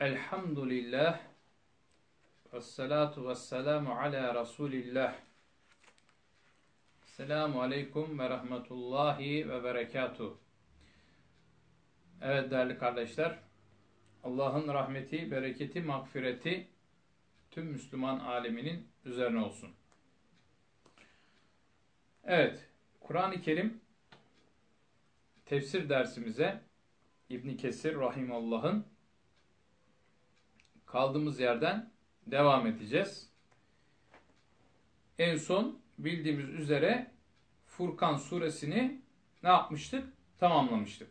Elhamdülillah ve salatu ve ala Resulillah. Selamu aleyküm ve rahmetullahi ve berekatuh. Evet değerli kardeşler, Allah'ın rahmeti, bereketi, mağfireti tüm Müslüman aleminin üzerine olsun. Evet, Kur'an-ı Kerim tefsir dersimize İbn Kesir rahimullah'ın kaldığımız yerden devam edeceğiz. En son bildiğimiz üzere Furkan suresini ne yapmıştık? Tamamlamıştık.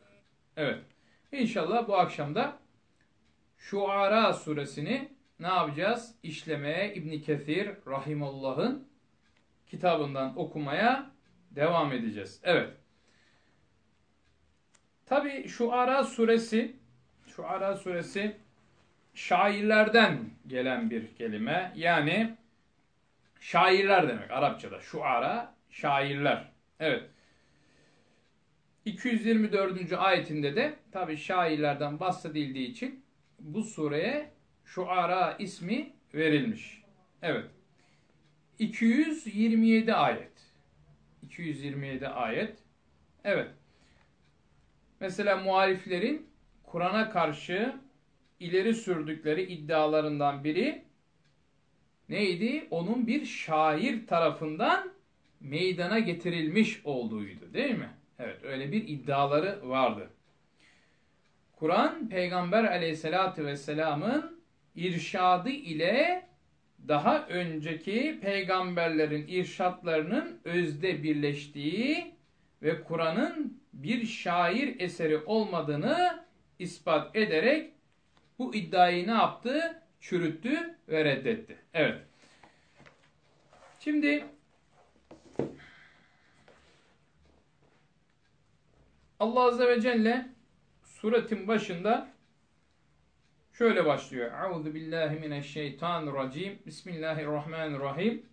Evet. İnşallah bu akşam da Şuara suresini ne yapacağız? İşlemeye İbn Kesir rahimullah'ın kitabından okumaya devam edeceğiz. Evet. Tabi Şuara suresi Şuara suresi şairlerden gelen bir kelime. Yani şairler demek Arapçada. Şuara şairler. Evet. 224. ayetinde de tabi şairlerden bahsedildiği için bu sureye Şuara ismi verilmiş. Evet. 227 ayet. 227 ayet. Evet. Mesela muhaliflerin Kur'an'a karşı ileri sürdükleri iddialarından biri neydi? Onun bir şair tarafından meydana getirilmiş olduğuydu değil mi? Evet öyle bir iddiaları vardı. Kur'an Peygamber aleyhissalatü vesselamın irşadı ile daha önceki peygamberlerin irşatlarının özde birleştiği ve Kur'an'ın bir şair eseri olmadığını ispat ederek bu iddiayı ne yaptı? Çürüttü ve reddetti. Evet. Şimdi Allah Azze ve Celle suretin başında şöyle başlıyor. Euzu billahi mineşşeytanirracim. Bismillahirrahmanirrahim.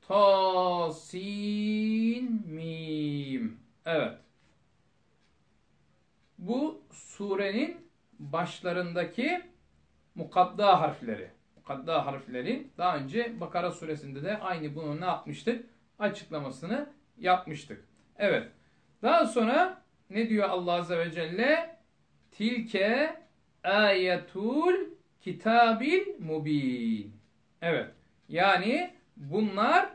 Tasin mim. Evet. Bu surenin başlarındaki mukadda harfleri. Mukadda harflerin daha önce Bakara suresinde de aynı bunu ne yapmıştık? Açıklamasını yapmıştık. Evet. Daha sonra ne diyor Allah Azze ve Celle? Tilke ayetul kitabil mubin. Evet. Yani bunlar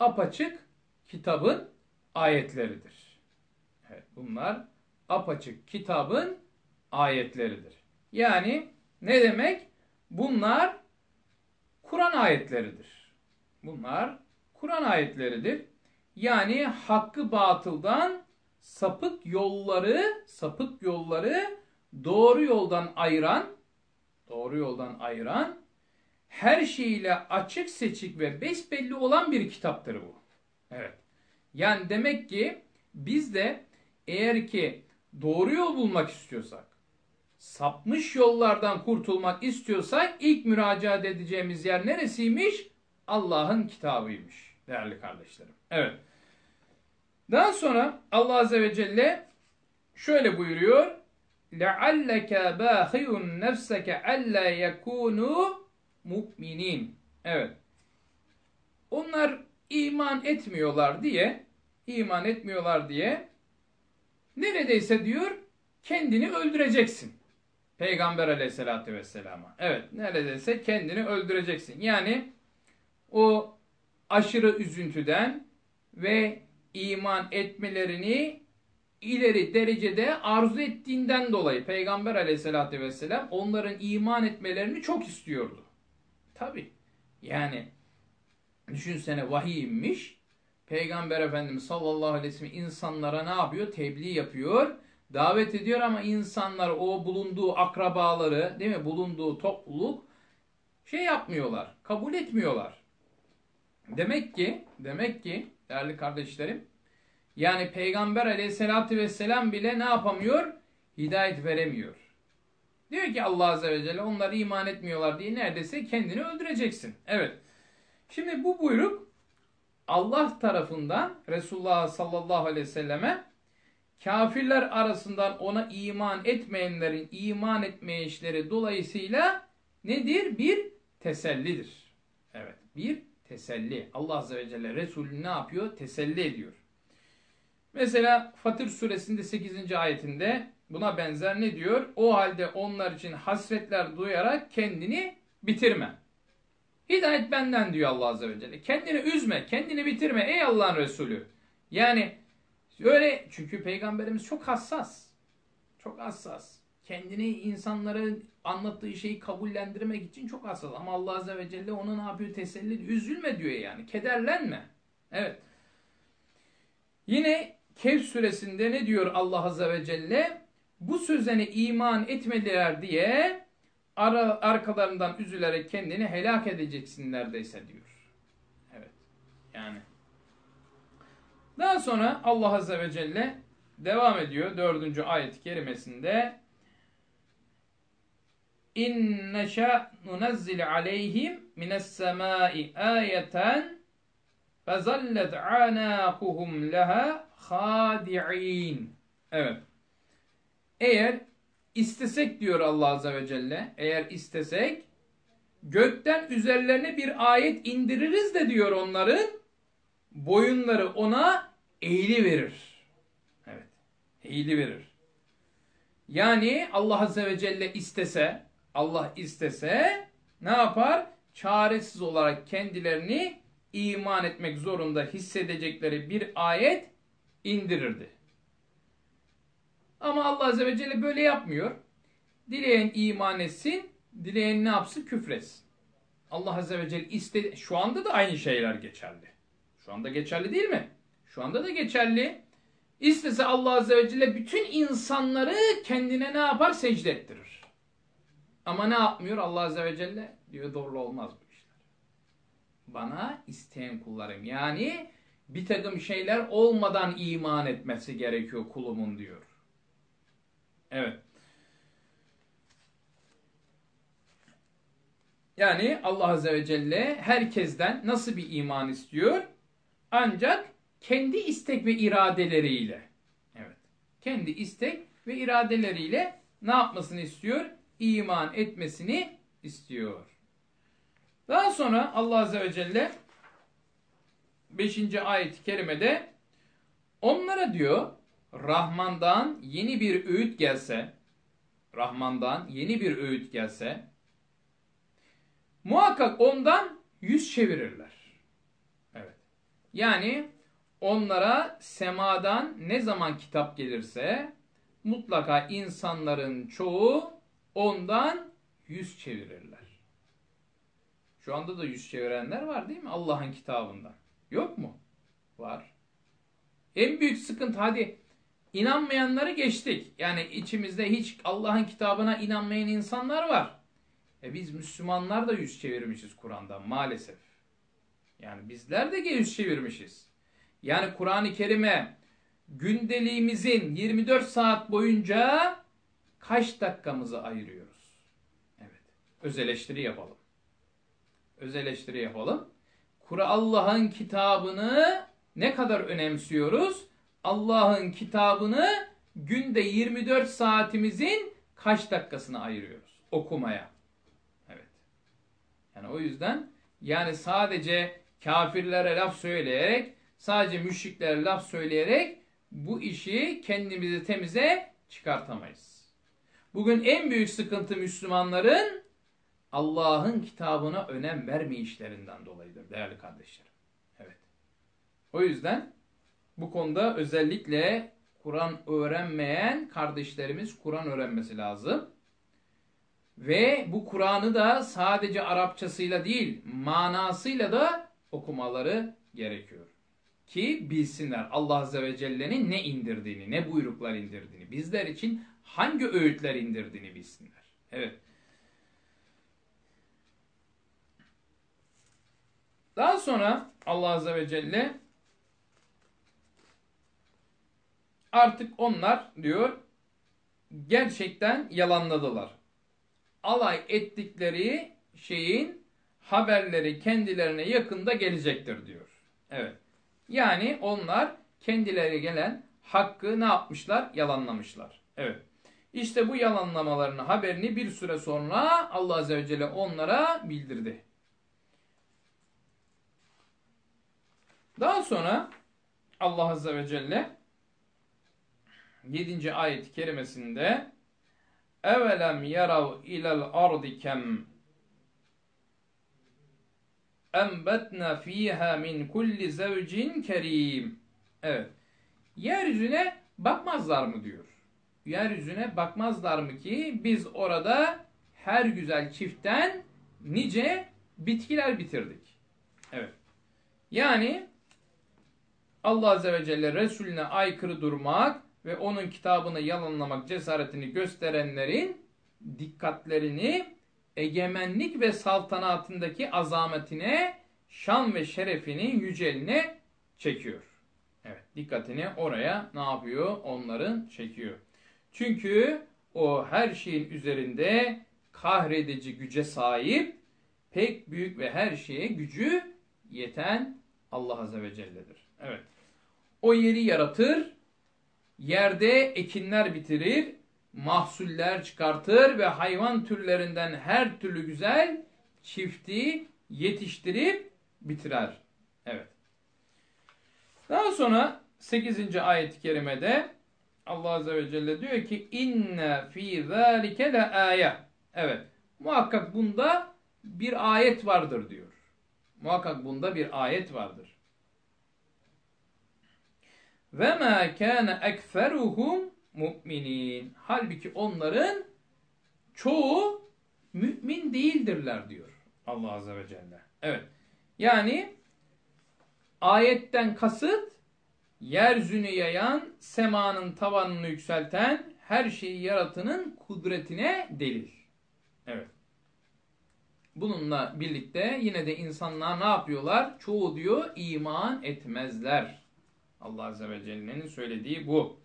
apaçık kitabın ayetleridir. Evet, bunlar apaçık kitabın ayetleridir. Yani ne demek? Bunlar Kur'an ayetleridir. Bunlar Kur'an ayetleridir. Yani hakkı batıldan sapık yolları, sapık yolları doğru yoldan ayıran, doğru yoldan ayıran her şeyiyle açık seçik ve besbelli olan bir kitaptır bu. Evet. Yani demek ki biz de eğer ki doğru yol bulmak istiyorsak, sapmış yollardan kurtulmak istiyorsak ilk müracaat edeceğimiz yer neresiymiş? Allah'ın kitabıymış değerli kardeşlerim. Evet. Daha sonra Allah Azze ve Celle şöyle buyuruyor. لَعَلَّكَ بَاخِيُنْ نَفْسَكَ أَلَّا يَكُونُوا mu'minin. Evet. Onlar iman etmiyorlar diye iman etmiyorlar diye neredeyse diyor kendini öldüreceksin. Peygamber aleyhissalatü vesselama. Evet neredeyse kendini öldüreceksin. Yani o aşırı üzüntüden ve iman etmelerini ileri derecede arzu ettiğinden dolayı Peygamber aleyhissalatü vesselam onların iman etmelerini çok istiyordu. Tabi. Yani düşünsene vahiy inmiş. Peygamber Efendimiz sallallahu aleyhi ve sellem insanlara ne yapıyor? Tebliğ yapıyor. Davet ediyor ama insanlar o bulunduğu akrabaları değil mi? Bulunduğu topluluk şey yapmıyorlar. Kabul etmiyorlar. Demek ki demek ki değerli kardeşlerim yani Peygamber aleyhissalatü vesselam bile ne yapamıyor? Hidayet veremiyor. Diyor ki Allah Azze ve Celle onlar iman etmiyorlar diye neredeyse kendini öldüreceksin. Evet. Şimdi bu buyruk Allah tarafından Resulullah sallallahu aleyhi ve selleme kafirler arasından ona iman etmeyenlerin iman etme işleri dolayısıyla nedir? Bir tesellidir. Evet, bir teselli. Allah Azze ve Celle Resulü ne yapıyor? Teselli ediyor. Mesela Fatır suresinde 8. ayetinde buna benzer ne diyor? O halde onlar için hasretler duyarak kendini bitirme. Hidayet benden diyor Allah Azze ve Celle. Kendini üzme, kendini bitirme ey Allah'ın Resulü. Yani öyle çünkü peygamberimiz çok hassas. Çok hassas. Kendini insanların anlattığı şeyi kabullendirmek için çok hassas. Ama Allah Azze ve Celle onu ne yapıyor? Teselli Üzülme diyor yani. Kederlenme. Evet. Yine Kehf suresinde ne diyor Allah Azze ve Celle? Bu sözene iman etmediler diye ara, arkalarından üzülerek kendini helak edeceksin neredeyse diyor. Evet. Yani. Daha sonra Allah Azze ve Celle devam ediyor dördüncü ayet-i kerimesinde İn neşâ nunezzil aleyhim mines semâi âyeten fezallet ânâkuhum leha hâdi'in. Evet. Eğer istesek diyor Allah Azze ve Celle, eğer istesek gökten üzerlerine bir ayet indiririz de diyor onların boyunları ona eğili verir. Evet. Eğili verir. Yani Allah Azze ve Celle istese, Allah istese ne yapar? Çaresiz olarak kendilerini iman etmek zorunda hissedecekleri bir ayet indirirdi. Ama Allah Azze ve Celle böyle yapmıyor. Dileyen iman etsin, dileyen ne yapsın? Küfretsin. Allah Azze ve Celle istedi. Şu anda da aynı şeyler geçerli. Şu anda geçerli değil mi? Şu anda da geçerli. İstese Allah Azze ve Celle bütün insanları kendine ne yapar? Secde ettirir. Ama ne yapmıyor Allah Azze ve Celle? Diyor doğru olmaz bu işler. Bana isteyen kullarım. Yani bir takım şeyler olmadan iman etmesi gerekiyor kulumun diyor. Evet. Yani Allah Azze ve Celle herkesten nasıl bir iman istiyor? Ancak kendi istek ve iradeleriyle. Evet. Kendi istek ve iradeleriyle ne yapmasını istiyor? İman etmesini istiyor. Daha sonra Allah Azze ve Celle 5. ayet-i kerimede onlara diyor Rahman'dan yeni bir öğüt gelse Rahman'dan yeni bir öğüt gelse muhakkak ondan yüz çevirirler. Yani onlara semadan ne zaman kitap gelirse mutlaka insanların çoğu ondan yüz çevirirler. Şu anda da yüz çevirenler var değil mi Allah'ın kitabından? Yok mu? Var. En büyük sıkıntı hadi inanmayanları geçtik. Yani içimizde hiç Allah'ın kitabına inanmayan insanlar var. E biz Müslümanlar da yüz çevirmişiz Kur'an'dan maalesef. Yani bizler de yüz çevirmişiz. Yani Kur'an-ı Kerim'e gündeliğimizin 24 saat boyunca kaç dakikamızı ayırıyoruz? Evet. Öz eleştiri yapalım. Öz eleştiri yapalım. Allah'ın kitabını ne kadar önemsiyoruz? Allah'ın kitabını günde 24 saatimizin kaç dakikasını ayırıyoruz okumaya? Evet. Yani o yüzden yani sadece kafirlere laf söyleyerek, sadece müşriklere laf söyleyerek bu işi kendimizi temize çıkartamayız. Bugün en büyük sıkıntı Müslümanların Allah'ın kitabına önem vermeyişlerinden dolayıdır değerli kardeşlerim. Evet. O yüzden bu konuda özellikle Kur'an öğrenmeyen kardeşlerimiz Kur'an öğrenmesi lazım. Ve bu Kur'an'ı da sadece Arapçasıyla değil, manasıyla da okumaları gerekiyor. Ki bilsinler Allah Azze ve Celle'nin ne indirdiğini, ne buyruklar indirdiğini, bizler için hangi öğütler indirdiğini bilsinler. Evet. Daha sonra Allah Azze ve Celle artık onlar diyor gerçekten yalanladılar. Alay ettikleri şeyin haberleri kendilerine yakında gelecektir diyor. Evet. Yani onlar kendileri gelen hakkı ne yapmışlar? Yalanlamışlar. Evet. İşte bu yalanlamalarının haberini bir süre sonra Allah Azze ve Celle onlara bildirdi. Daha sonra Allah Azze ve Celle 7. ayet-i kerimesinde evelem yarav ilel ardi kem enbetna fiha min kulli zevcin kerim. Evet. Yeryüzüne bakmazlar mı diyor. Yeryüzüne bakmazlar mı ki biz orada her güzel çiftten nice bitkiler bitirdik. Evet. Yani Allah Azze ve Celle Resulüne aykırı durmak ve onun kitabını yalanlamak cesaretini gösterenlerin dikkatlerini egemenlik ve saltanatındaki azametine, şan ve şerefinin yüceline çekiyor. Evet, dikkatini oraya ne yapıyor? Onların çekiyor. Çünkü o her şeyin üzerinde kahredici güce sahip, pek büyük ve her şeye gücü yeten Allah Azze ve Celle'dir. Evet. O yeri yaratır, yerde ekinler bitirir, mahsuller çıkartır ve hayvan türlerinden her türlü güzel çifti yetiştirip bitirer. Evet. Daha sonra 8. ayet-i kerimede Allah Azze ve Celle diyor ki inne fi zalike le ayet. Evet. Muhakkak bunda bir ayet vardır diyor. Muhakkak bunda bir ayet vardır. Ve ma kana ekseruhum mu'minin. Halbuki onların çoğu mümin değildirler diyor Allah Azze ve Celle. Evet. Yani ayetten kasıt yeryüzünü yayan, semanın tavanını yükselten, her şeyi yaratanın kudretine delil. Evet. Bununla birlikte yine de insanlar ne yapıyorlar? Çoğu diyor iman etmezler. Allah Azze ve Celle'nin söylediği bu.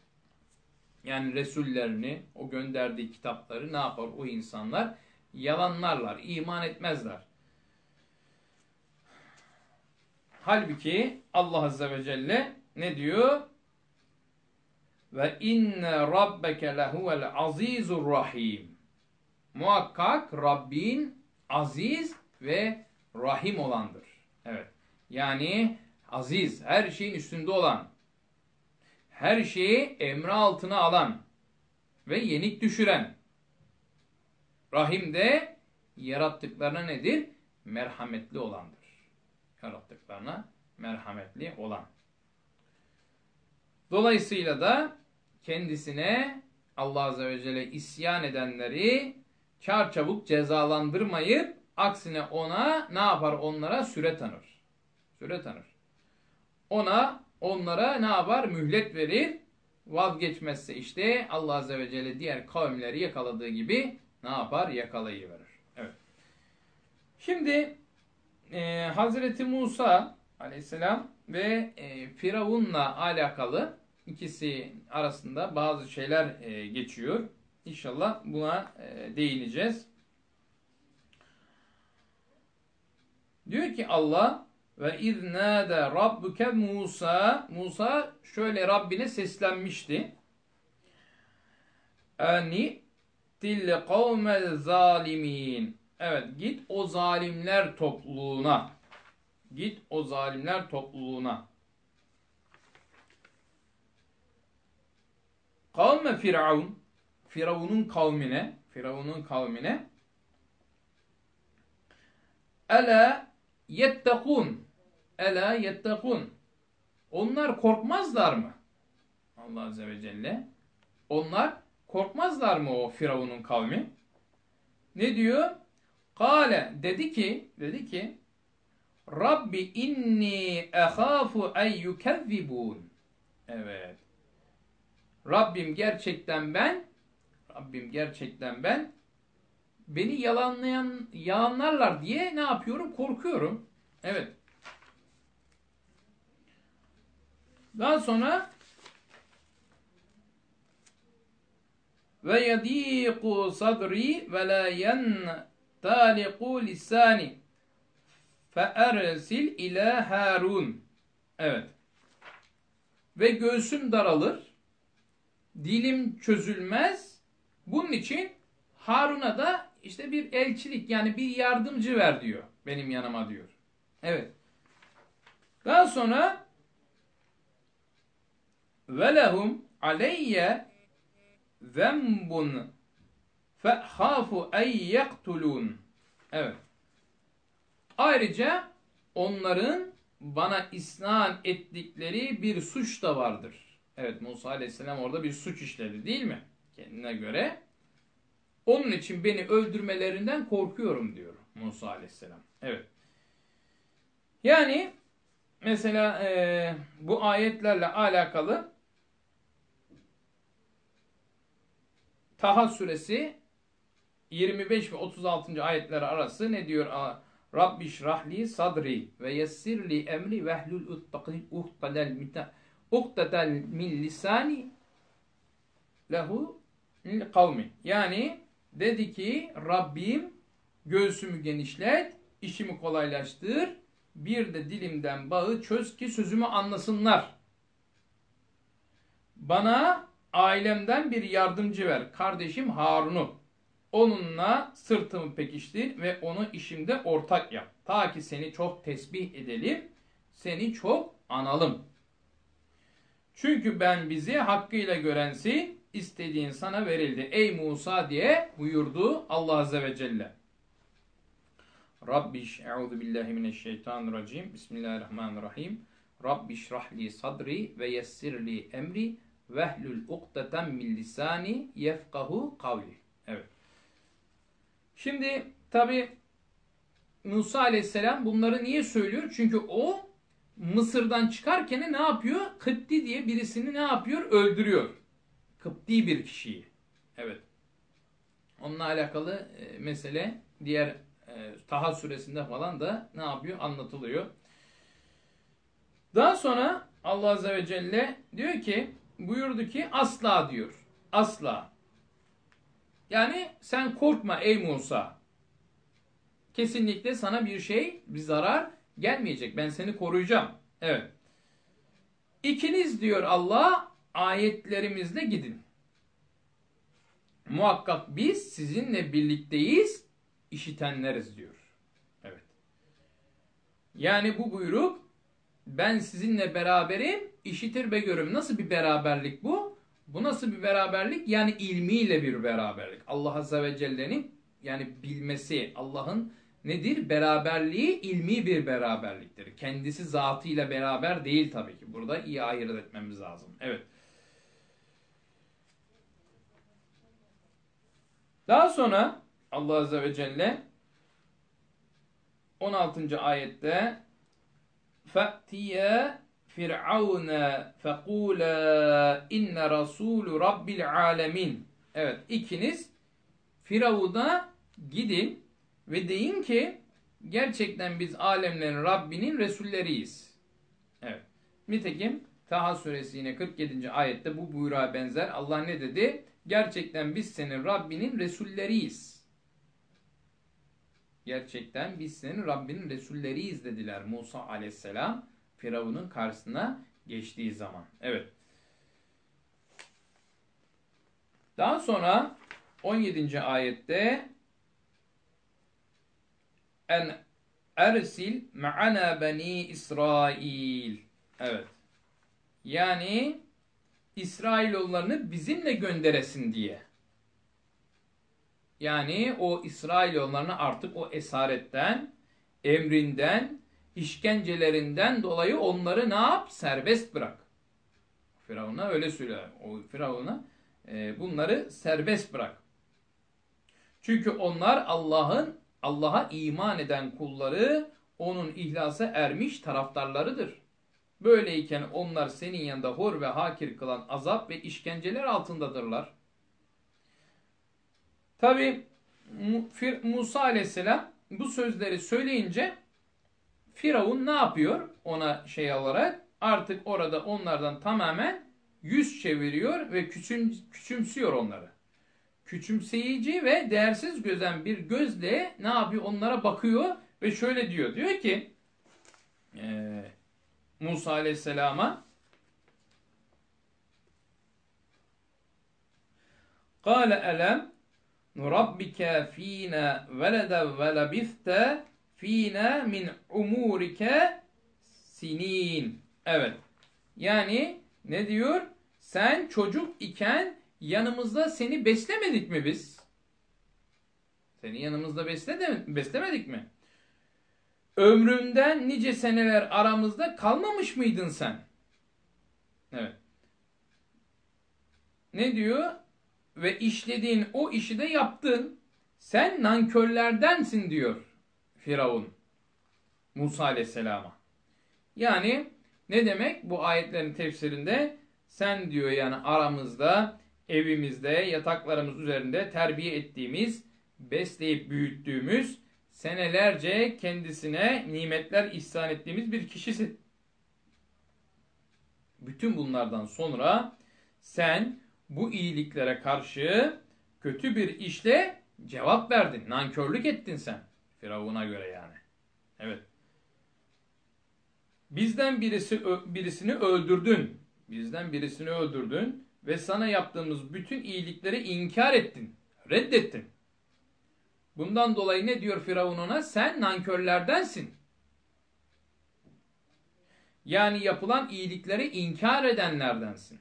Yani Resullerini, o gönderdiği kitapları ne yapar o insanlar? Yalanlarlar, iman etmezler. Halbuki Allah Azze ve Celle ne diyor? Ve inne rabbeke lehuvel azizur rahim. Muhakkak Rabbin aziz ve rahim olandır. Evet. Yani aziz, her şeyin üstünde olan, her şeyi emri altına alan ve yenik düşüren. Rahim de yarattıklarına nedir? Merhametli olandır. Yarattıklarına merhametli olan. Dolayısıyla da kendisine Allah Azze ve Celle isyan edenleri çar çabuk cezalandırmayıp aksine ona ne yapar? Onlara süre tanır. Süre tanır. Ona onlara ne yapar? Mühlet verir. Vazgeçmezse işte Allah Azze ve Celle diğer kavimleri yakaladığı gibi ne yapar? Yakalayıverir. Evet. Şimdi e, Hazreti Musa aleyhisselam ve e, Firavun'la alakalı ikisi arasında bazı şeyler e, geçiyor. İnşallah buna e, değineceğiz. Diyor ki Allah ve iznâde rabbuke Musa Musa şöyle Rabbine seslenmişti. Ani til kavmel zalimin. Evet git o zalimler topluluğuna. Git o zalimler topluluğuna. Kavme Firavun Firavun'un kavmine Firavun'un kavmine Ela yettekun Ela yettekun Onlar korkmazlar mı? Allah Azze ve Celle Onlar korkmazlar mı o Firavun'un kavmi? Ne diyor? Kale dedi ki dedi ki Rabbi inni ehafu en yukezzibun. Evet. Rabbim gerçekten ben Rabbim gerçekten ben beni yalanlayan yalanlarlar diye ne yapıyorum? Korkuyorum. Evet. Daha sonra ve yadiqu sadri ve la yentaliqu lisani fe ersil ila Harun. Evet. Ve göğsüm daralır dilim çözülmez. Bunun için Harun'a da işte bir elçilik yani bir yardımcı ver diyor. Benim yanıma diyor. Evet. Daha sonra ve lehum aleyye zembun fehafu en yektulun. Evet. Ayrıca onların bana isnan ettikleri bir suç da vardır. Evet Musa aleyhisselam orada bir suç işledi değil mi? Kendine göre. Onun için beni öldürmelerinden korkuyorum diyor Musa aleyhisselam. Evet. Yani mesela e, bu ayetlerle alakalı Taha suresi 25 ve 36. ayetler arası ne diyor? Rabbi şrahli sadri ve yessirli emri ve hlul uhtedel min lisani lehu kavmi. Yani dedi ki Rabbim göğsümü genişlet, işimi kolaylaştır, bir de dilimden bağı çöz ki sözümü anlasınlar. Bana ailemden bir yardımcı ver, kardeşim Harun'u. Onunla sırtımı pekiştir ve onu işimde ortak yap. Ta ki seni çok tesbih edelim, seni çok analım. Çünkü ben bizi hakkıyla görensin, istediğin sana verildi. Ey Musa diye buyurdu Allah Azze ve Celle. Rabbiş, eûzu billahi mineşşeytanirracim. Bismillahirrahmanirrahim. Rabbiş rahli sadri ve yessirli emri vehlul ukdeten min lisani yefkahu kavli. Evet. Şimdi tabi Musa aleyhisselam bunları niye söylüyor? Çünkü o Mısır'dan çıkarken ne yapıyor? Kıpti diye birisini ne yapıyor? Öldürüyor. Kıpti bir kişiyi. Evet. Onunla alakalı e, mesele diğer e, Taha suresinde falan da ne yapıyor? Anlatılıyor. Daha sonra Allah Azze ve Celle diyor ki buyurdu ki asla diyor. Asla. Yani sen korkma ey Musa. Kesinlikle sana bir şey, bir zarar gelmeyecek. Ben seni koruyacağım. Evet. İkiniz diyor Allah ayetlerimizle gidin. Muhakkak biz sizinle birlikteyiz, işitenleriz diyor. Evet. Yani bu buyruk ben sizinle beraberim, işitir ve görürüm. Nasıl bir beraberlik bu? Bu nasıl bir beraberlik? Yani ilmiyle bir beraberlik. Allah Azze ve Celle'nin yani bilmesi, Allah'ın nedir? Beraberliği ilmi bir beraberliktir. Kendisi zatıyla beraber değil tabii ki. Burada iyi ayırt etmemiz lazım. Evet. Daha sonra Allah Azze ve Celle 16. ayette فَأْتِيَ فِرْعَوْنَ فَقُولَا inne رَسُولُ رَبِّ alemin. Evet ikiniz Firavun'a gidin ve deyin ki gerçekten biz alemlerin Rabbinin Resulleriyiz. Evet. Nitekim Taha suresi yine 47. ayette bu buyruğa benzer. Allah ne dedi? Gerçekten biz senin Rabbinin Resulleriyiz. Gerçekten biz senin Rabbinin Resulleriyiz dediler Musa aleyhisselam Firavun'un karşısına geçtiği zaman. Evet. Daha sonra 17. ayette en ersil ma'ana beni İsrail. Evet. Yani İsrailoğullarını bizimle gönderesin diye. Yani o İsrailoğullarını artık o esaretten, emrinden, işkencelerinden dolayı onları ne yap? Serbest bırak. Firavun'a öyle söyle. O Firavun'a e, bunları serbest bırak. Çünkü onlar Allah'ın Allah'a iman eden kulları onun ihlasa ermiş taraftarlarıdır. Böyleyken onlar senin yanında hor ve hakir kılan azap ve işkenceler altındadırlar. Tabi Musa aleyhisselam bu sözleri söyleyince Firavun ne yapıyor ona şey olarak? Artık orada onlardan tamamen yüz çeviriyor ve küçüm, küçümsüyor onları. Küçümseyici ve değersiz gözen bir gözle ne yapıyor? Onlara bakıyor ve şöyle diyor. Diyor ki e, Musa Aleyhisselam'a Kale elem nurabbike fîne velede ve lebiste fîne min umurike sinin. Evet. Yani ne diyor? Sen çocuk iken yanımızda seni beslemedik mi biz? Seni yanımızda beslemedik mi? Ömrümden nice seneler aramızda kalmamış mıydın sen? Evet. Ne diyor? Ve işlediğin o işi de yaptın. Sen nankörlerdensin diyor Firavun. Musa aleyhisselama. Yani ne demek bu ayetlerin tefsirinde? Sen diyor yani aramızda, evimizde, yataklarımız üzerinde terbiye ettiğimiz, besleyip büyüttüğümüz, senelerce kendisine nimetler ihsan ettiğimiz bir kişisin. Bütün bunlardan sonra sen bu iyiliklere karşı kötü bir işle cevap verdin. Nankörlük ettin sen. Firavun'a göre yani. Evet. Bizden birisi birisini öldürdün. Bizden birisini öldürdün ve sana yaptığımız bütün iyilikleri inkar ettin. Reddettin. Bundan dolayı ne diyor Firavun ona? Sen nankörlerdensin. Yani yapılan iyilikleri inkar edenlerdensin.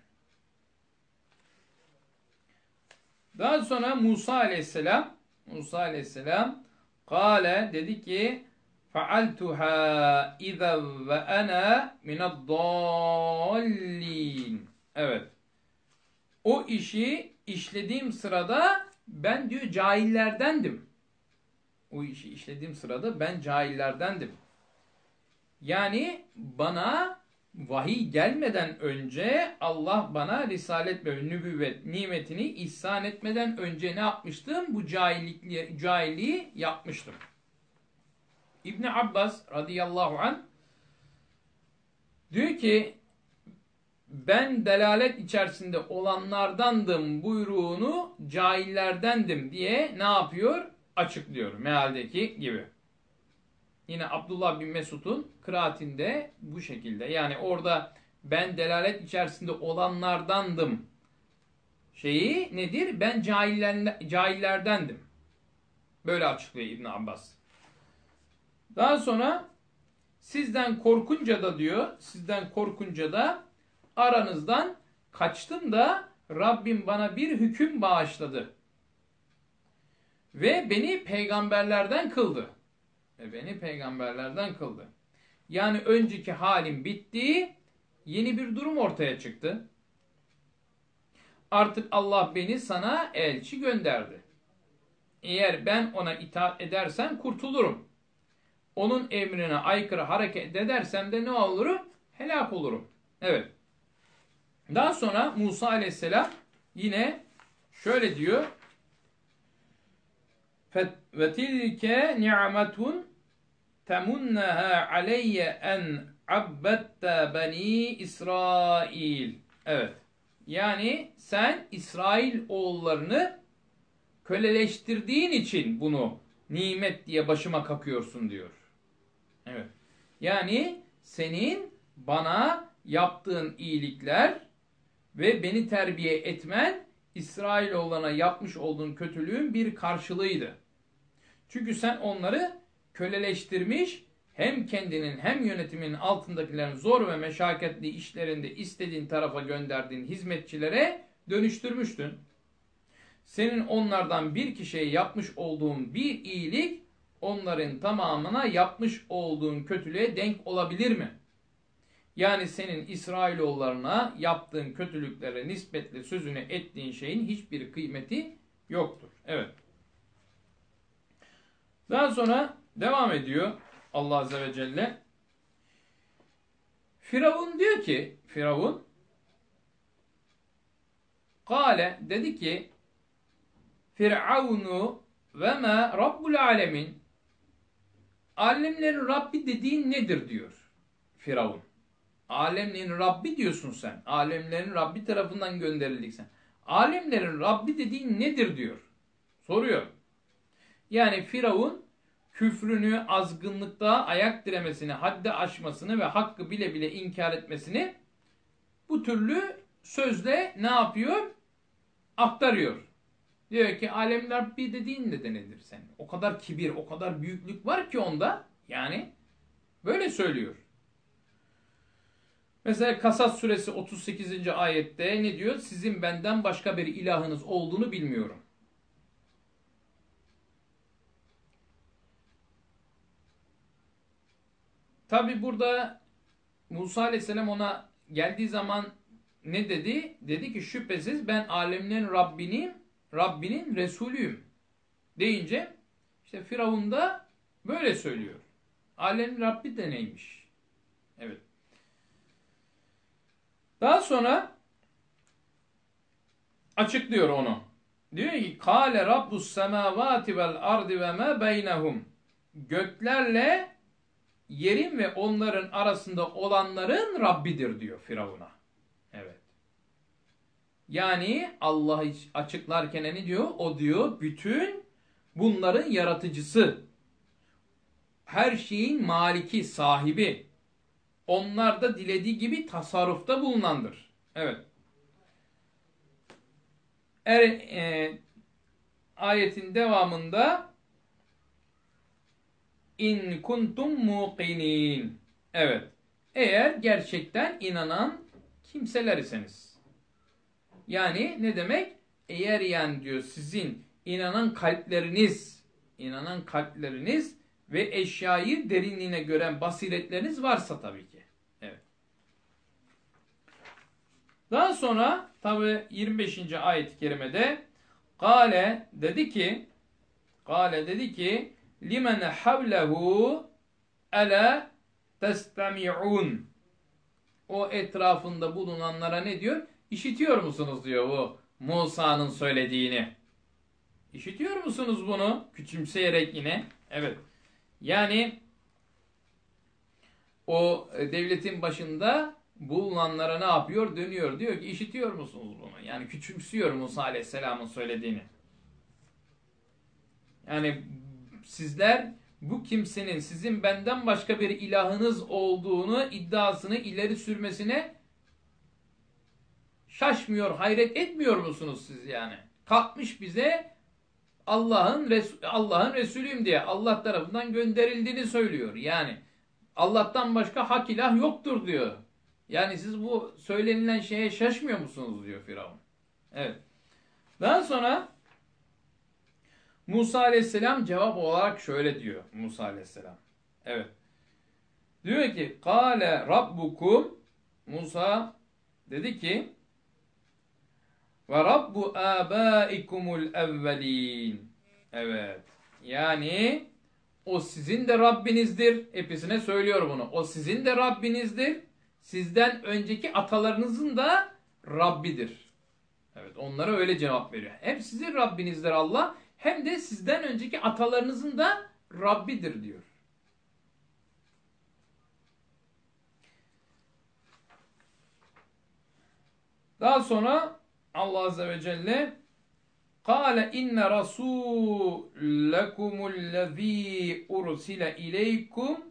Daha sonra Musa aleyhisselam Musa aleyhisselam Kale dedi ki faaltuha iza ve ana minaddallin. Evet. O işi işlediğim sırada ben diyor cahillerdendim. O işi işlediğim sırada ben cahillerdendim. Yani bana vahiy gelmeden önce Allah bana risalet ve nübüvvet nimetini ihsan etmeden önce ne yapmıştım? Bu cahillik, cahilliği yapmıştım. İbn Abbas radıyallahu an diyor ki ben delalet içerisinde olanlardandım buyruğunu cahillerdendim diye ne yapıyor? Açıklıyor mealdeki gibi. Yine Abdullah bin Mesud'un kıraatinde bu şekilde. Yani orada ben delalet içerisinde olanlardandım şeyi nedir? Ben cahillerdendim. Böyle açıklıyor İbn Abbas. Daha sonra sizden korkunca da diyor, sizden korkunca da aranızdan kaçtım da Rabbim bana bir hüküm bağışladı. Ve beni peygamberlerden kıldı. Ve beni peygamberlerden kıldı. Yani önceki halim bitti, yeni bir durum ortaya çıktı. Artık Allah beni sana elçi gönderdi. Eğer ben ona itaat edersem kurtulurum. Onun emrine aykırı hareket edersem de ne olurum? Helak olurum. Evet. Daha sonra Musa aleyhisselam yine şöyle diyor. Ve tilke ni'metun temunneha aleyye en abbette beni İsrail. Evet. Yani sen İsrail oğullarını köleleştirdiğin için bunu nimet diye başıma kakıyorsun diyor. Evet. Yani senin bana yaptığın iyilikler ve beni terbiye etmen İsrailoğullarına yapmış olduğun kötülüğün bir karşılığıydı. Çünkü sen onları köleleştirmiş, hem kendinin hem yönetimin altındakilerin zor ve meşakkatli işlerinde istediğin tarafa gönderdiğin hizmetçilere dönüştürmüştün. Senin onlardan bir kişiye yapmış olduğun bir iyilik onların tamamına yapmış olduğun kötülüğe denk olabilir mi? Yani senin İsrailoğullarına yaptığın kötülüklere nispetle sözünü ettiğin şeyin hiçbir kıymeti yoktur. Evet. Daha sonra devam ediyor Allah Azze ve Celle. Firavun diyor ki, Firavun Kale dedi ki Firavunu ve ma Rabbul Alemin Alemlerin Rabbi dediğin nedir diyor Firavun. Alemlerin Rabbi diyorsun sen. Alemlerin Rabbi tarafından gönderildik sen. Alemlerin Rabbi dediğin nedir diyor. Soruyor. Yani Firavun küfrünü, azgınlıkta ayak diremesini, haddi aşmasını ve hakkı bile bile inkar etmesini bu türlü sözle ne yapıyor? Aktarıyor. Diyor ki alemin Rabbi dediğin de nedir sen? O kadar kibir, o kadar büyüklük var ki onda. Yani böyle söylüyor. Mesela Kasas suresi 38. ayette ne diyor? Sizin benden başka bir ilahınız olduğunu bilmiyorum. Tabi burada Musa aleyhisselam ona geldiği zaman ne dedi? Dedi ki şüphesiz ben alemlerin Rabbinin Rabbinin Resulüyüm deyince işte Firavun da böyle söylüyor. Alemin Rabbi de neymiş? Evet. Daha sonra açıklıyor onu. Diyor ki Kale Rabbus semavati vel ardi ve ma beynehum. Göklerle yerin ve onların arasında olanların Rabbidir diyor Firavun'a. Evet. Yani Allah açıklarken ne diyor? O diyor bütün bunların yaratıcısı. Her şeyin maliki, sahibi. Onlar da dilediği gibi tasarrufta bulunandır. Evet. Er, e, ayetin devamında in kuntum muqinin. Evet. Eğer gerçekten inanan kimseler iseniz. Yani ne demek? Eğer yani diyor sizin inanan kalpleriniz, inanan kalpleriniz ve eşyayı derinliğine gören basiretleriniz varsa tabii ki. Evet. Daha sonra tabi 25. ayet-i kerimede Kale dedi ki Kale dedi ki limen havlehu ala testami'un o etrafında bulunanlara ne diyor? İşitiyor musunuz diyor bu Musa'nın söylediğini. İşitiyor musunuz bunu? Küçümseyerek yine. Evet. Yani o devletin başında bulunanlara ne yapıyor? Dönüyor. Diyor ki işitiyor musunuz bunu? Yani küçümsüyor Musa Aleyhisselam'ın söylediğini. Yani sizler bu kimsenin sizin benden başka bir ilahınız olduğunu iddiasını ileri sürmesine şaşmıyor, hayret etmiyor musunuz siz yani? Kalkmış bize Allah'ın Resul, Allah'ın Resulüyüm diye Allah tarafından gönderildiğini söylüyor. Yani Allah'tan başka hak ilah yoktur diyor. Yani siz bu söylenilen şeye şaşmıyor musunuz diyor Firavun. Evet. Daha sonra Musa aleyhisselam cevap olarak şöyle diyor Musa aleyhisselam. Evet. Diyor ki Kale Rabbukum Musa dedi ki ve Rabbu abaikumul evvelin. Evet. Yani o sizin de Rabbinizdir. Hepsine söylüyor bunu. O sizin de Rabbinizdir. Sizden önceki atalarınızın da Rabbidir. Evet onlara öyle cevap veriyor. Hem sizin Rabbinizdir Allah hem de sizden önceki atalarınızın da Rabbidir diyor. Daha sonra Allah Azze ve Celle Kale inne rasûlekumullezî ursile ileykum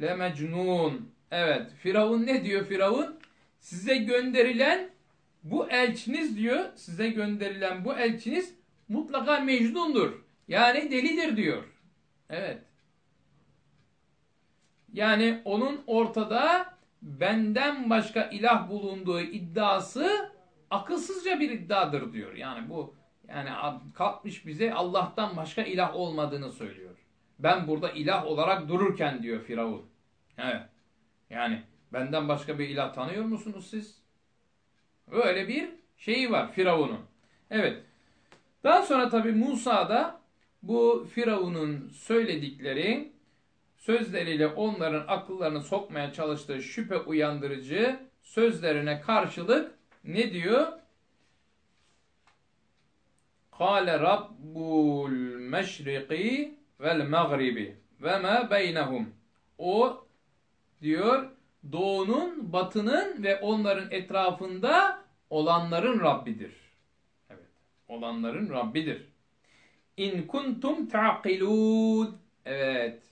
lemecnun. Evet. Firavun ne diyor Firavun? Size gönderilen bu elçiniz diyor. Size gönderilen bu elçiniz mutlaka mecnundur. Yani delidir diyor. Evet. Yani onun ortada benden başka ilah bulunduğu iddiası akılsızca bir iddiadır diyor. Yani bu yani kalkmış bize Allah'tan başka ilah olmadığını söylüyor. Ben burada ilah olarak dururken diyor Firavun. Evet. Yani benden başka bir ilah tanıyor musunuz siz? Öyle bir şeyi var Firavun'un. Evet. Daha sonra tabi Musa da bu Firavun'un söyledikleri sözleriyle onların akıllarını sokmaya çalıştığı şüphe uyandırıcı sözlerine karşılık ne diyor? Kale Rabbul meşriki vel mağribi ve ma beynehum. O diyor doğunun, batının ve onların etrafında olanların Rabbidir. Olanların Rabbidir. İn kuntum ta'qilun. Evet.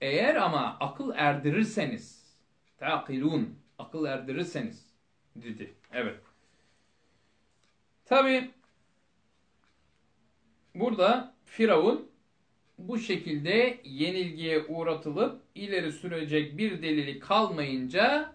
Eğer ama akıl erdirirseniz, ta'qilun, akıl erdirirseniz dedi. Evet. Tabi burada Firavun bu şekilde yenilgiye uğratılıp ileri sürecek bir delili kalmayınca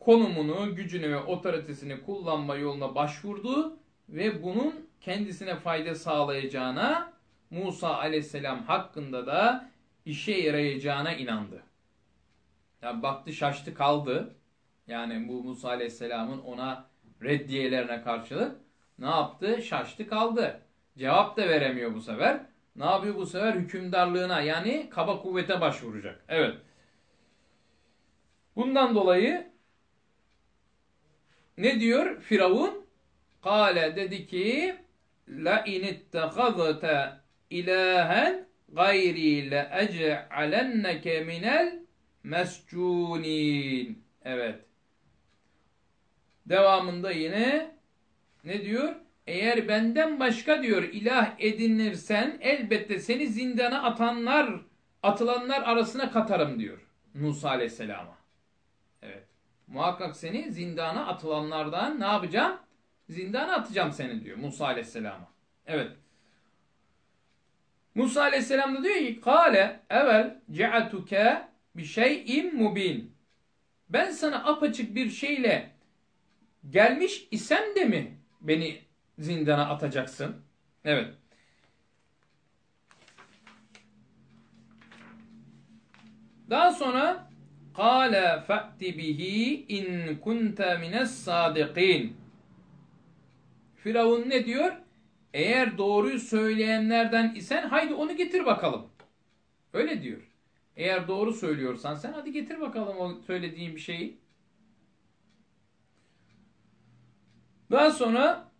konumunu, gücünü ve otoritesini kullanma yoluna başvurdu ve bunun kendisine fayda sağlayacağına Musa aleyhisselam hakkında da işe yarayacağına inandı. Yani baktı şaştı kaldı. Yani bu Musa aleyhisselamın ona reddiyelerine karşılık ne yaptı? Şaştı kaldı. Cevap da veremiyor bu sefer. Ne yapıyor bu sefer? Hükümdarlığına yani kaba kuvvete başvuracak. Evet. Bundan dolayı ne diyor Firavun? Kale dedi ki la in ittehazte ilahen gayri le ec'alenneke minel mescunin. Evet. Devamında yine ne diyor? Eğer benden başka diyor ilah edinirsen elbette seni zindana atanlar, atılanlar arasına katarım diyor Musa aleyhisselama. Evet. Muhakkak seni zindana atılanlardan ne yapacağım? Zindana atacağım seni diyor Musa aleyhisselama. Evet. Musa aleyhisselam da diyor ki Kale evvel ce'atuke bir şeyin mubin. Ben sana apaçık bir şeyle gelmiş isem de mi beni zindana atacaksın? Evet. Daha sonra Kale fe'ti bihi in kunte mines sadikin. Firavun ne diyor? Eğer doğruyu söyleyenlerden isen haydi onu getir bakalım. Öyle diyor. Eğer doğru söylüyorsan sen hadi getir bakalım o söylediğin bir şeyi. Daha sonra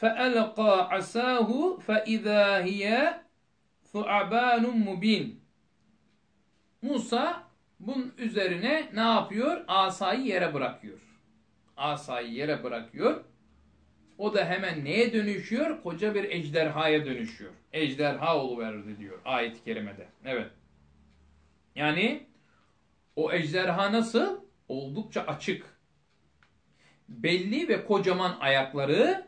فَأَلْقَى عَسَاهُ فَإِذَا هِيَ ثُعَبَانٌ مُب۪ينٌ Musa bunun üzerine ne yapıyor? Asayı yere bırakıyor. Asayı yere bırakıyor. O da hemen neye dönüşüyor? Koca bir ejderhaya dönüşüyor. Ejderha oluverdi diyor ayet-i kerimede. Evet. Yani o ejderha nasıl? Oldukça açık. Belli ve kocaman ayakları,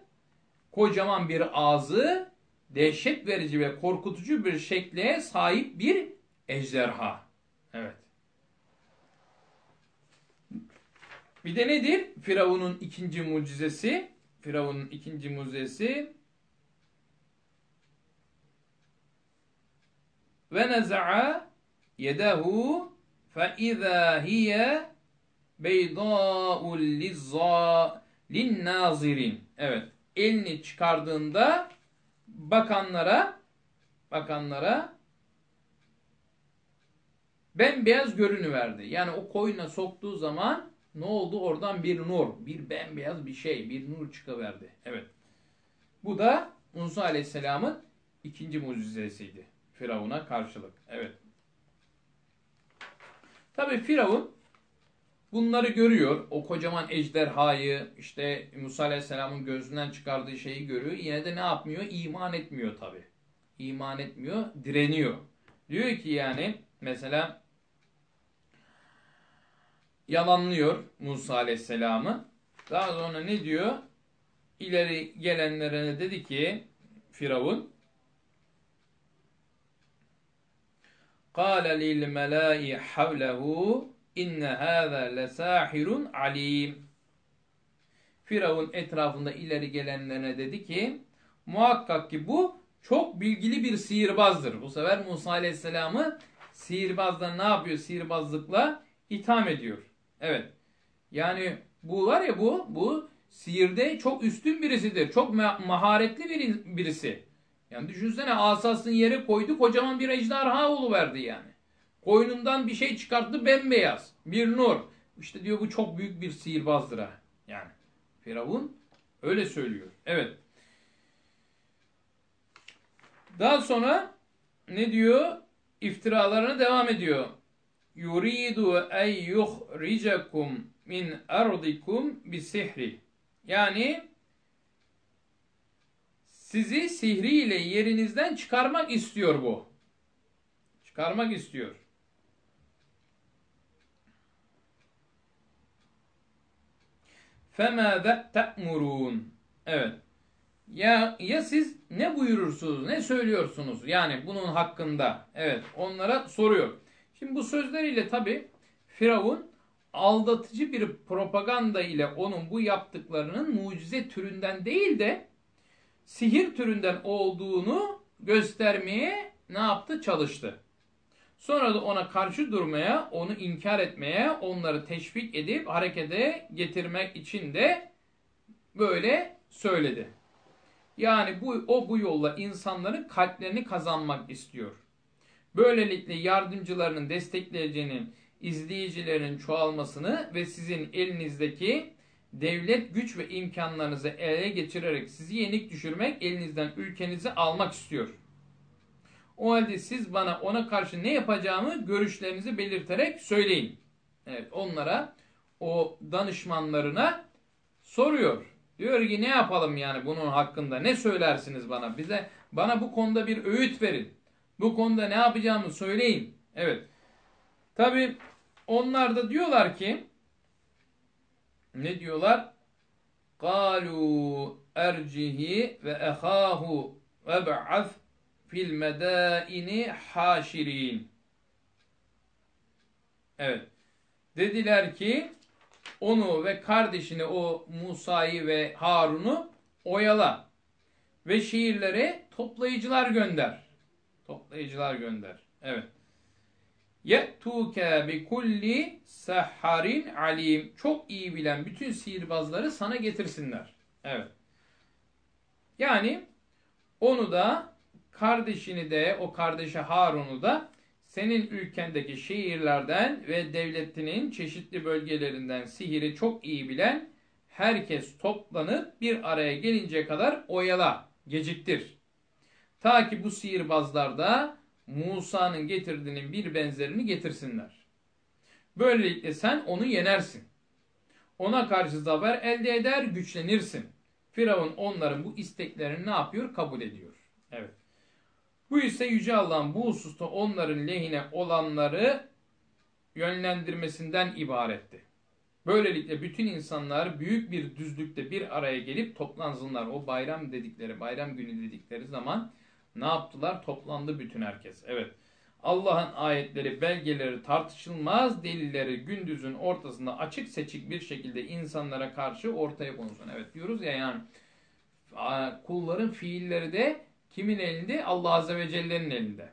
kocaman bir ağzı, dehşet verici ve korkutucu bir şekle sahip bir ejderha. Evet. Bir de nedir? Firavun'un ikinci mucizesi. Firavun'un ikinci mucizesi ve neza'a yedehu fe izâ hiye beydâ'ul lizzâ linnâzirin. Evet. Elini çıkardığında bakanlara bakanlara bembeyaz görünüverdi. Yani o koyuna soktuğu zaman ne oldu? Oradan bir nur, bir bembeyaz bir şey, bir nur çıkıverdi. Evet. Bu da Musa Aleyhisselam'ın ikinci mucizesiydi. Firavun'a karşılık. Evet. Tabi Firavun bunları görüyor. O kocaman ejderhayı, işte Musa Aleyhisselam'ın gözünden çıkardığı şeyi görüyor. Yine de ne yapmıyor? İman etmiyor tabi. İman etmiyor, direniyor. Diyor ki yani mesela yalanlıyor Musa Aleyhisselam'ı. Daha sonra ne diyor? İleri gelenlere dedi ki Firavun قال للملائي حوله إن هذا لساحر عليم Firavun etrafında ileri gelenlerine dedi ki muhakkak ki bu çok bilgili bir sihirbazdır. Bu sefer Musa Aleyhisselam'ı sihirbazla ne yapıyor? Sihirbazlıkla itham ediyor. Evet. Yani bu var ya bu, bu sihirde çok üstün birisidir. Çok maharetli bir, birisi. Yani düşünsene asasını yere koydu kocaman bir ejderha oluverdi yani. Koynundan bir şey çıkarttı bembeyaz. Bir nur. İşte diyor bu çok büyük bir sihirbazdır ha. Yani. Firavun öyle söylüyor. Evet. Daha sonra ne diyor? İftiralarına devam ediyor yuridu en yuhricekum min ardikum bi sihri. Yani sizi sihriyle yerinizden çıkarmak istiyor bu. Çıkarmak istiyor. فَمَاذَا تَأْمُرُونَ Evet. Ya ya siz ne buyurursunuz, ne söylüyorsunuz yani bunun hakkında? Evet, onlara soruyor. Şimdi bu sözleriyle tabi Firavun aldatıcı bir propaganda ile onun bu yaptıklarının mucize türünden değil de sihir türünden olduğunu göstermeye ne yaptı? Çalıştı. Sonra da ona karşı durmaya, onu inkar etmeye, onları teşvik edip harekete getirmek için de böyle söyledi. Yani bu o bu yolla insanların kalplerini kazanmak istiyor. Böylelikle yardımcılarının, destekleyeceğinin, izleyicilerin çoğalmasını ve sizin elinizdeki devlet güç ve imkanlarınızı ele geçirerek sizi yenik düşürmek, elinizden ülkenizi almak istiyor. O halde siz bana ona karşı ne yapacağımı görüşlerinizi belirterek söyleyin. Evet onlara o danışmanlarına soruyor. Diyor ki ne yapalım yani bunun hakkında ne söylersiniz bana bize bana bu konuda bir öğüt verin. Bu konuda ne yapacağımı söyleyin. Evet. Tabi onlar da diyorlar ki ne diyorlar? قالوا ercihi ve ehahu ve ba'ath fil medaini haşirin. Evet. Dediler ki onu ve kardeşini o Musa'yı ve Harun'u oyala ve şehirlere toplayıcılar gönder. Toplayıcılar gönder. Evet. Ye'tuke bi kulli sahharin alim. Çok iyi bilen bütün sihirbazları sana getirsinler. Evet. Yani onu da kardeşini de o kardeşi Harun'u da senin ülkendeki şehirlerden ve devletinin çeşitli bölgelerinden sihiri çok iyi bilen herkes toplanıp bir araya gelince kadar oyala, geciktir. Ta ki bu sihirbazlar da Musa'nın getirdiğinin bir benzerini getirsinler. Böylelikle sen onu yenersin. Ona karşı zafer elde eder, güçlenirsin. Firavun onların bu isteklerini ne yapıyor? Kabul ediyor. Evet. Bu ise Yüce Allah'ın bu hususta onların lehine olanları yönlendirmesinden ibaretti. Böylelikle bütün insanlar büyük bir düzlükte bir araya gelip toplansınlar. O bayram dedikleri, bayram günü dedikleri zaman ne yaptılar? Toplandı bütün herkes. Evet. Allah'ın ayetleri, belgeleri tartışılmaz, delilleri gündüzün ortasında açık seçik bir şekilde insanlara karşı ortaya konulsun. Evet diyoruz ya yani kulların fiilleri de kimin elinde? Allah Azze ve Celle'nin elinde.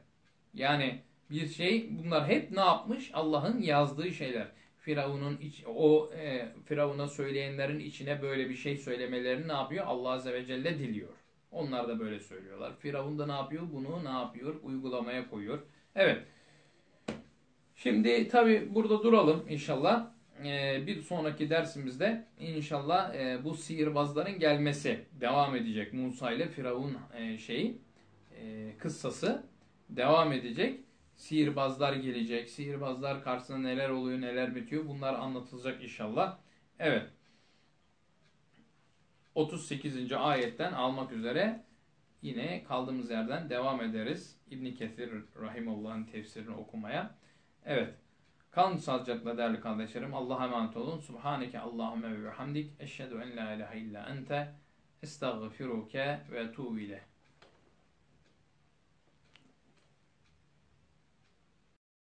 Yani bir şey bunlar hep ne yapmış? Allah'ın yazdığı şeyler. Firavun'un o e, Firavun'a söyleyenlerin içine böyle bir şey söylemelerini ne yapıyor? Allah Azze ve Celle diliyor. Onlar da böyle söylüyorlar. Firavun da ne yapıyor? Bunu ne yapıyor? Uygulamaya koyuyor. Evet. Şimdi tabi burada duralım inşallah. Ee, bir sonraki dersimizde inşallah e, bu sihirbazların gelmesi devam edecek. Musa ile Firavun e, şeyi e, kıssası devam edecek. Sihirbazlar gelecek. Sihirbazlar karşısında neler oluyor, neler bitiyor bunlar anlatılacak inşallah. Evet. 38. ayetten almak üzere yine kaldığımız yerden devam ederiz. İbn Kesir rahimullah'ın tefsirini okumaya. Evet. Kalın sağlıcakla değerli kardeşlerim. Allah'a emanet olun. Subhaneke Allahümme ve hamdik. Eşhedü en la ilahe illa ente. Estağfiruke ve tuğbu